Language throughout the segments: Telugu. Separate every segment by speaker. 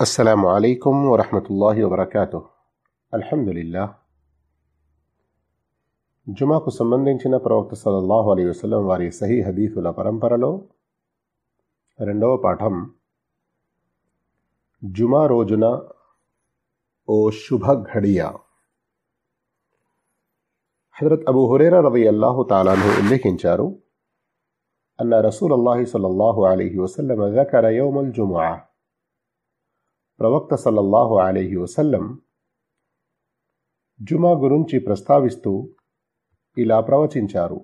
Speaker 1: السلام عليكم ورحمة الله وبركاته అల్హమ్దులిల్లా జుమాకు సంబంధించిన ప్రవక్త సల్లల్లాహు అలీ వసలం వారి సహీ హదీఫుల పరంపరలో రెండవ పాఠం జుమా రోజున ఓ శుభ ఘడియ హజరత్ అబూ హురేరా రవి అల్లాహు తాలాను ఉల్లేఖించారు అన్న రసూల్ అల్లాహి సల్లల్లాహు అలీహి వసల్లం ذكر يوم الجمعة ప్రవక్త సల్లల్లాహు అలీహి వసల్లం జుమా గురించి ప్రస్తావిస్తూ ఇలా ప్రవచించారు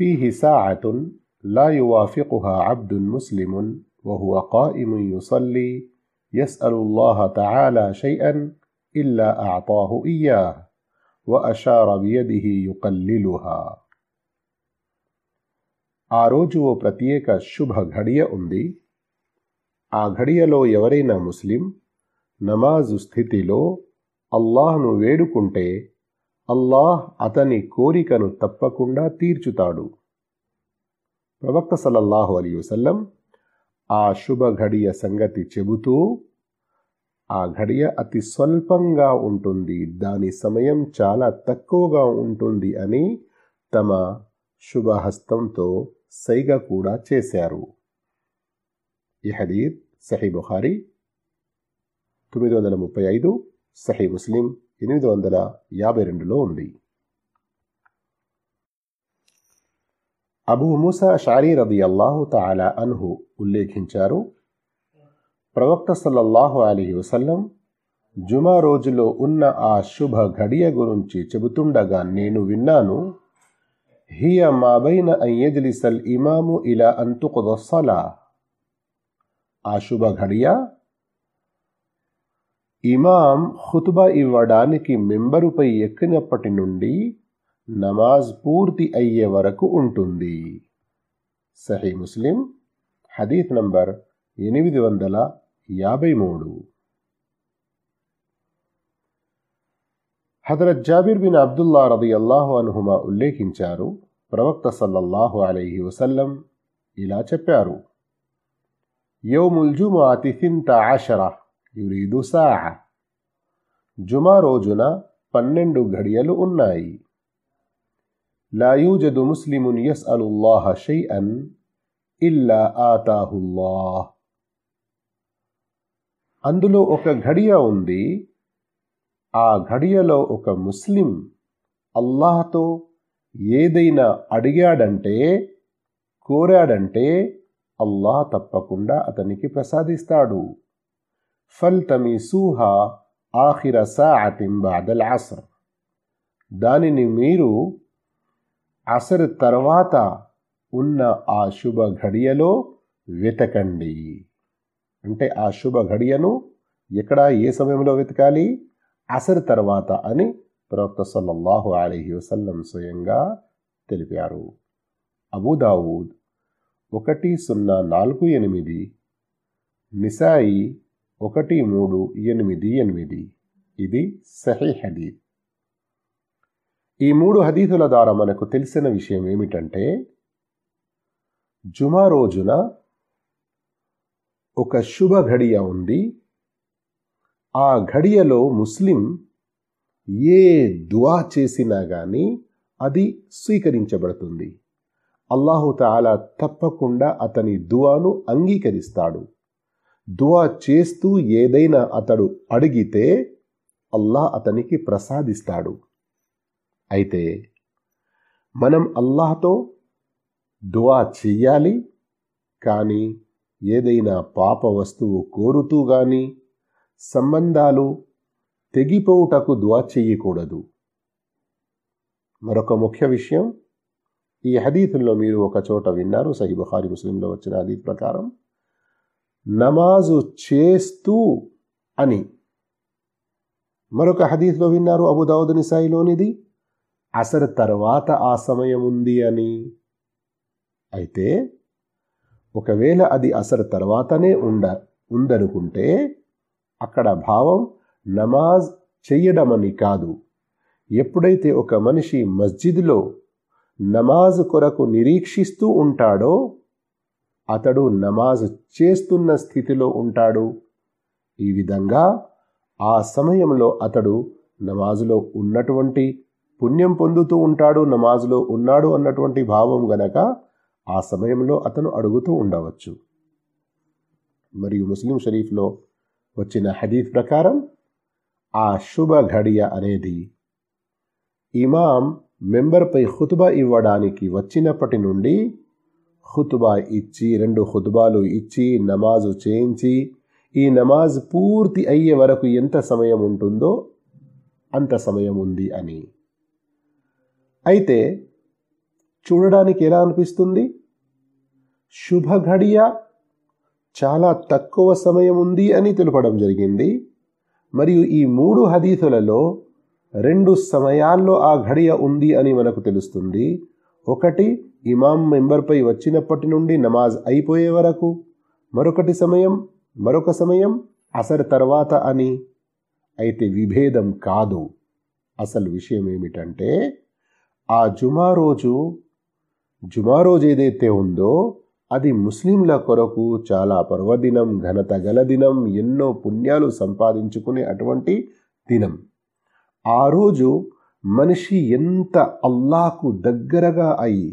Speaker 1: ఫీహి సాఅతున్ లా యువాఫికుహా అబ్దున్ ముస్లిమున్ وهو قائم يصلي يسأل الله تعالى شيئا إلا أعطاه إياه وأشار بيده يقللها ఆ రోజు ఓ ప్రత్యేక శుభ ఘడియ ఉంది ఆ ఘడియలో ఎవరైనా ముస్లిం నమాజు స్థితిలో అల్లాహ్ను వేడుకుంటే అల్లాహ్ అతని కోరికను తప్పకుండా తీర్చుతాడు. ప్రవక్త సలల్లాహు అలీ వసల్లం ఆ శుభ ఘడియ సంగతి చెబుతూ ఆ ఘడియ అతి స్వల్పంగా ఉంటుంది దాని సమయం చాలా తక్కువగా ఉంటుంది అని తమ శుభహస్తంతో సైగ కూడా చేశారు. ఈ హదీత్ సహీ బుఖారి తొమ్మిది వందల ముప్పై ఐదు సహీ ముస్లిం ఎనిమిది వందల యాభై రెండులో ఉంది. అబూ మూసా షారీ రది అల్లాహు తాలా అన్హు ఉల్లేఖించారు ప్రవక్త సల్లల్లాహు అలీ వసల్లం జుమా రోజులో ఉన్న ఆ శుభ ఘడియ గురించి చెబుతుండగా నేను విన్నాను హియ మాబైన అయ్యజ్లిసల్ ఇమాము ఇలా అంతుకుదొస్సలా ఆ శుభ ఘడియ ఇమాం ఖుతుబా ఇవ్వడానికి మెంబరుపై ఎక్కినప్పటి నుండి నమాజ్ పూర్తి అయ్యే వరకు ఉంటుంది. సహీ ముస్లిం హదీత్ నంబర్ ఎనిమిది వందల యాభై మూడు. హజరత్ జాబిర్ బిన్ అబ్దుల్లా రది అల్లాహు అనుహుమా ఉల్లేఖించారు. ప్రవక్త సల్లల్లాహు అలైహి వసల్లం ఇలా చెప్పారు. يوم الجمعة ثنت عشرة يريد ساعة జుమా రోజున పన్నెండు ఘడియలు ఉన్నాయి లా యూజదు ముస్లిమున్ యస్అలుల్లాహ షైఅన్ ఇల్లా ఆతాహుల్లాహ్ అందులో ఒక ఘడియ ఉంది ఆ ఘడియలో ఒక ముస్లిం అల్లాహతో ఏదైనా అడిగాడంటే కోరాడంటే అల్లాహ్ తప్పకుండా అతనికి ప్రసాదిస్తాడు. ఫల్ ఆఖిర సాఅతిం బాదల్ అసర్. దానిని మీరు అసర్ తర్వాత ఉన్న ఆ శుభ ఘడియలో వెతకండి. అంటే ఆ శుభ ఘడియను ఎక్కడ ఏ సమయంలో వెతకాలి? అసర్ తర్వాత అని ప్రవక్త సల్లల్లాహు అలీహి వసల్లం స్వయంగా తెలిపారు. అబూదావూద్ ఒకటి సున్నా నాలుగు ఎనిమిది నిసాయి ఒకటి మూడు ఎనిమిది ఎనిమిది. ఇది సహీ హదీద్ ఈ మూడు హదీతుల ద్వారా మనకు తెలిసిన విషయం ఏమిటంటే జుమా రోజున ఒక శుభ ఘడియ ఉంది. ఆ ఘడియలో ముస్లిం ఏ దువా చేసినా కానీ అది స్వీకరించబడుతుంది. అల్లాహు తాలా తప్పకుండా అతని దువాను అంగీకరిస్తాడు. దువా చేస్తూ ఏదైనా అతడు అడిగితే అల్లాహ్ అతనికి ప్రసాదిస్తాడు. అయితే మనం అల్లాహతో దువా చెయ్యాలి కానీ ఏదైనా పాప వస్తువు కోరుతూ గాని సంబంధాలు తెగిపోవుటకు దువా చెయ్యకూడదు. మరొక ముఖ్య విషయం ఈ హదీతుల్లో మీరు ఒక చోట విన్నారు. సహీ బుఖారి ముస్లింలో వచ్చిన హదీత్ ప్రకారం నమాజు చేస్తూ అని. మరొక హదీస్లో విన్నారు అబుదావుద్ నిసాయిలోనిది అసర్ తర్వాత ఆ సమయం ఉంది అని. అయితే ఒకవేళ అది అసర్ తర్వాతనే ఉండ ఉందనుకుంటే అక్కడ భావం నమాజ్ చెయ్యడమని కాదు. ఎప్పుడైతే ఒక మనిషి మస్జిద్లో నమాజ్ కొరకు నిరీక్షిస్తూ ఉంటాడో అతడు నమాజ్ చేస్తున్న స్థితిలో ఉంటాడు. ఈ విధంగా ఆ సమయంలో అతడు నమాజులో ఉన్నటువంటి పుణ్యం పొందుతూ ఉంటాడు నమాజులో ఉన్నాడు అన్నటువంటి భావం గనక ఆ సమయంలో అతను అడుగుతూ ఉండవచ్చు. మరియు ముస్లిం షరీఫ్లో వచ్చిన హదీఫ్ ప్రకారం ఆ శుభ ఘడియ అనేది ఇమాం మెంబర్పై ఖుతుబా ఇవ్వడానికి వచ్చినప్పటి నుండి ఖుతుబా ఇచ్చి రెండు హుతుబాలు ఇచ్చి నమాజు చేయించి ఈ నమాజ్ పూర్తి అయ్యే వరకు ఎంత సమయం ఉంటుందో అంత సమయం ఉంది అని. అయితే చూడడానికి ఎలా అనిపిస్తుంది? శుభ ఘడియ చాలా తక్కువ సమయం ఉంది అని తెలపడం జరిగింది. మరియు ఈ మూడు హదీతులలో రెండు సమయాల్లో ఆ ఘడియ ఉంది అని మనకు తెలుస్తుంది. ఒకటి ఇమాం మెంబర్పై వచ్చినప్పటి నుండి నమాజ్ అయిపోయే వరకు. మరొకటి సమయం మరొక సమయం అసర్ తర్వాత అని. అయితే విభేదం కాదు. అసలు విషయం ఏమిటంటే ఆ జుమా రోజు జుమా రోజు ఏదైతే ఉందో అది ముస్లింల కొరకు చాలా పర్వదినం ఘనత గల దినం ఎన్నో పుణ్యాలు సంపాదించుకునే అటువంటి దినం. ఆ రోజు మనిషి ఎంత అల్లాకు దగ్గరగా అయి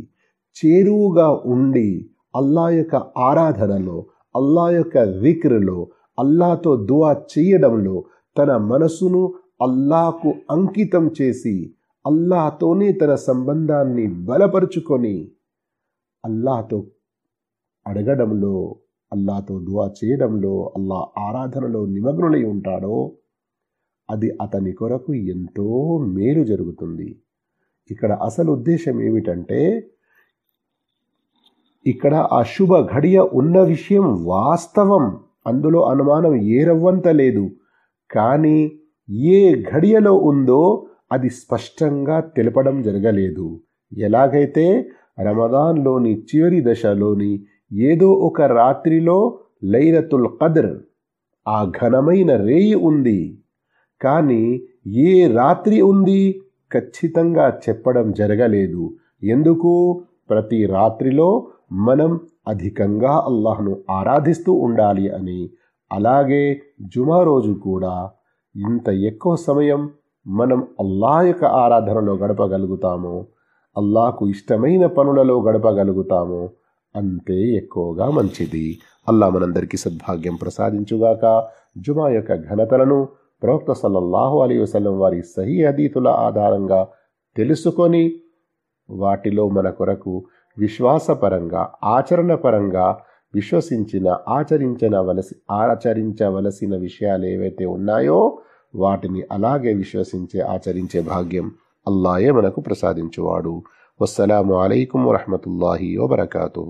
Speaker 1: చేరువుగా ఉండి అల్లా యొక్క ఆరాధనలో అల్లా యొక్క విక్రలో అల్లాతో దువా చేయడంలో తన మనసును అల్లాకు అంకితం చేసి అల్లాతోనే తన సంబంధాన్ని బలపరుచుకొని అల్లాతో అడగడంలో అల్లాతో దువా చేయడంలో అల్లా ఆరాధనలో నిమగ్నులై ఉంటాడో అది అతని కొరకు ఎంతో మేలు జరుగుతుంది. ఇక్కడ అసలు ఉద్దేశం ఏమిటంటే ఇక్కడ ఆ శుభ ఘడియ ఉన్న విషయం వాస్తవం. అందులో అనుమానం ఏ రవ్వంత లేదు. కానీ ఏ ఘడియలో ఉందో అది స్పష్టంగా తెలపడం జరగలేదు. ఎలాగైతే రమదాన్లోని చివరి దశలోని ఏదో ఒక రాత్రిలో లైలతుల్ కదర్ ఆ ఘనమైన రేయి ఉంది. కానీ ఏ రాత్రి ఉంది ఖచ్చితంగా చెప్పడం జరగలేదు. ఎందుకు? ప్రతి రాత్రిలో మనం అధికంగా అల్లాహ్ను ఆరాధిస్తూ ఉండాలి అని. అలాగే జుమా రోజు కూడా. ఇంత ఎక్కువ సమయం మనం అల్లా యొక్క ఆరాధనలో గడపగలుగుతామో? అల్లాకు ఇష్టమైన పనులలో గడపగలుగుతామో? అంతే ఎక్కువగా మంచిది. అల్లా మనందరికీ సద్భాగ్యం ప్రసాదించుగాక. జుమా యొక్క ఘనతలను ప్రవక్త సల్లల్లాహు అలీ వసలం వారి సహీ అదీతుల ఆధారంగా తెలుసుకొని వాటిలో మన కొరకు విశ్వాసపరంగా ఆచరణపరంగా విశ్వసించిన ఆచరించనవలసి ఆచరించవలసిన విషయాలు ఏవైతే ఉన్నాయో వాటిని అలాగే విశ్వసించే ఆచరించే భాగ్యం అల్లాయే మనకు ప్రసాదించువాడు. వస్సలాము అలైకుం వరహమతుల్లాహి వబర్కాతూ